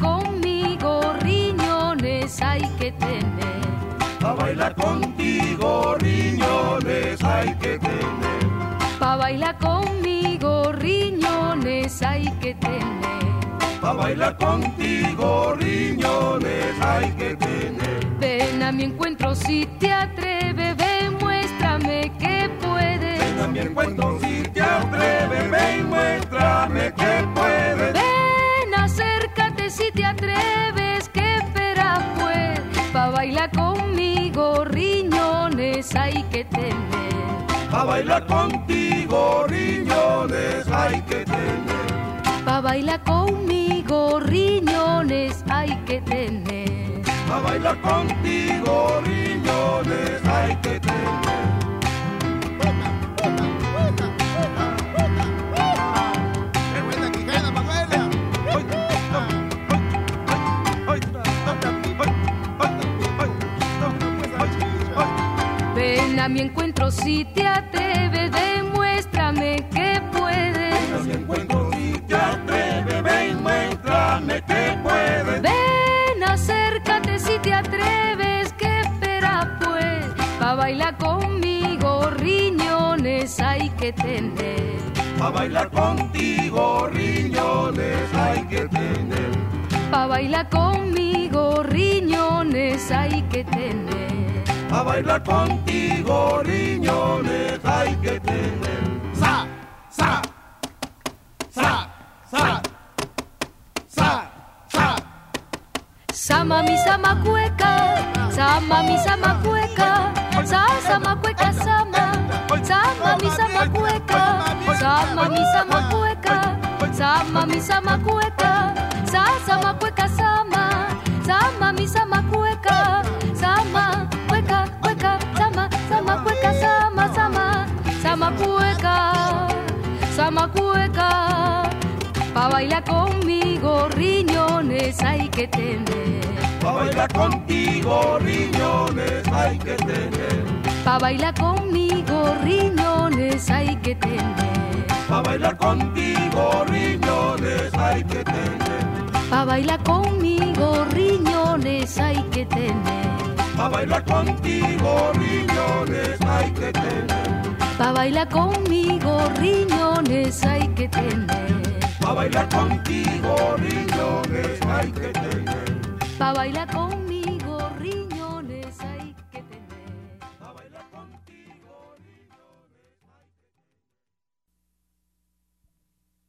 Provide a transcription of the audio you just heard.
پومی گوری نو نی سائی گورین کو گوری سائک لوری سائی پوائی لومی گوری نونے سائیکلا گوری نو ن سیتیا پومی گوری نون سائی کے پوائی ل کو گوری نون سائی کے کو پمی گوری گوائ پی گوری نو نی سائی گو Pa' bailar conmigo, riñones hay que tener. Pa' bailar contigo, riñones hay que tener. Pa' bailar conmigo.